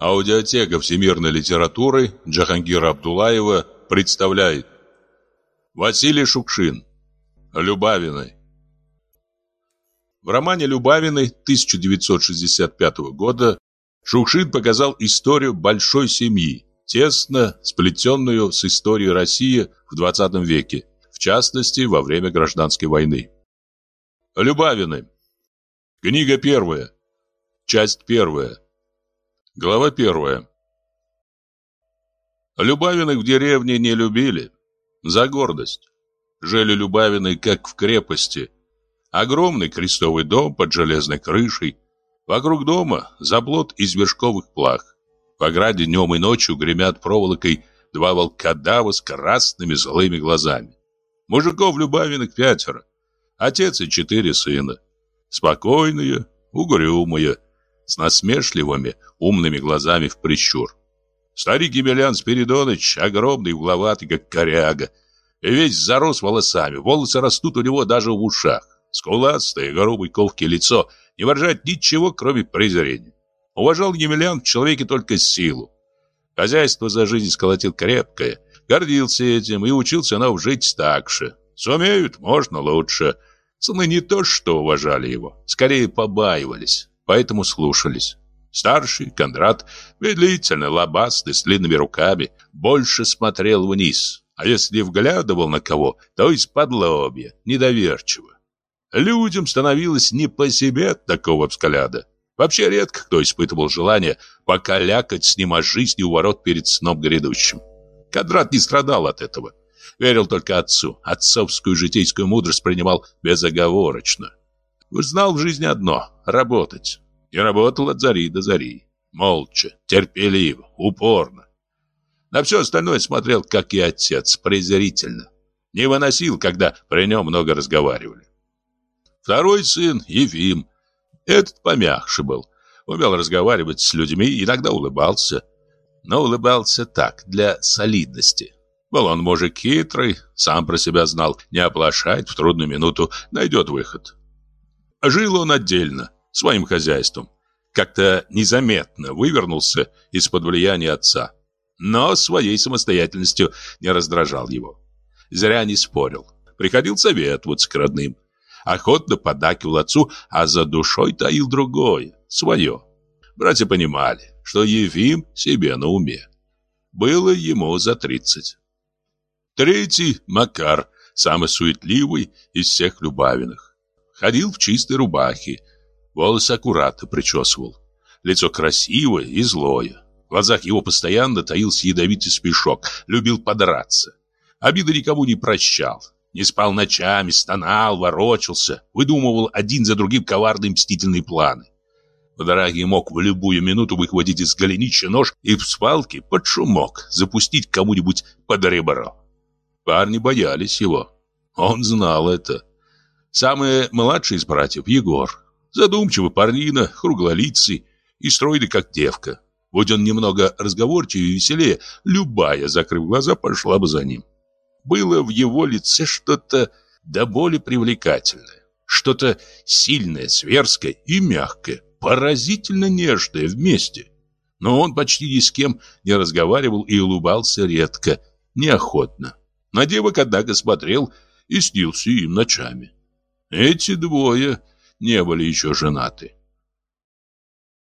Аудиотека всемирной литературы Джахангира Абдулаева представляет Василий Шукшин Любавиной В романе Любавиной 1965 года Шукшин показал историю большой семьи, тесно сплетенную с историей России в 20 веке, в частности, во время гражданской войны. Любавины. Книга первая. Часть первая. Глава первая. Любавиных в деревне не любили. За гордость. Жили Любавины как в крепости. Огромный крестовый дом под железной крышей. Вокруг дома заплот из вершковых плах. В ограде днем и ночью гремят проволокой два волкодава с красными злыми глазами. Мужиков Любавиных пятеро. Отец и четыре сына. Спокойные, угрюмые, с насмешливыми, умными глазами в прищур. Старик Емельян Спиридоныч, огромный, угловатый, как коряга, и весь зарос волосами, волосы растут у него даже в ушах. Скуластое, грубой ковки лицо не выражает ничего, кроме презрения. Уважал Емельян в человеке только силу. Хозяйство за жизнь сколотил крепкое, гордился этим и учился нам жить так же. Сумеют, можно лучше. Сыны не то что уважали его, скорее побаивались поэтому слушались. Старший, Кондрат, медлительно, лобастый, с длинными руками, больше смотрел вниз, а если вглядывал на кого, то из-под лобья, недоверчиво. Людям становилось не по себе такого взгляда. Вообще редко кто испытывал желание покалякать с ним о жизни у ворот перед сном грядущим. Кондрат не страдал от этого. Верил только отцу. Отцовскую житейскую мудрость принимал безоговорочно. Знал в жизни одно — работать. И работал от зари до зари. Молча, терпеливо, упорно. На все остальное смотрел, как и отец, презрительно. Не выносил, когда при нем много разговаривали. Второй сын, Ефим, этот помягче был. Умел разговаривать с людьми, иногда улыбался. Но улыбался так, для солидности. Был он мужик хитрый, сам про себя знал, не оплошает, в трудную минуту найдет выход. Жил он отдельно, своим хозяйством. Как-то незаметно вывернулся из-под влияния отца. Но своей самостоятельностью не раздражал его. Зря не спорил. Приходил советоваться к родным. Охотно подакивал отцу, а за душой таил другое, свое. Братья понимали, что Ефим себе на уме. Было ему за тридцать. Третий — Макар, самый суетливый из всех Любавиных. Ходил в чистой рубахе, волосы аккуратно причесывал. Лицо красивое и злое. В глазах его постоянно таился ядовитый смешок, любил подраться. Обиды никому не прощал. Не спал ночами, стонал, ворочался, выдумывал один за другим коварные мстительные планы. В дороге мог в любую минуту выхватить из голенища нож и в спалке под шумок запустить кому-нибудь под ребро. Парни боялись его. Он знал это. Самый младший из братьев, Егор. Задумчивый парнина, круглолицый и стройный, как девка. Будь он немного разговорчивее и веселее, любая, закрыв глаза, пошла бы за ним. Было в его лице что-то до боли привлекательное, что-то сильное, зверское и мягкое, поразительно нежное вместе. Но он почти ни с кем не разговаривал и улыбался редко, неохотно. На девок, однако, смотрел и снился им ночами. Эти двое не были еще женаты.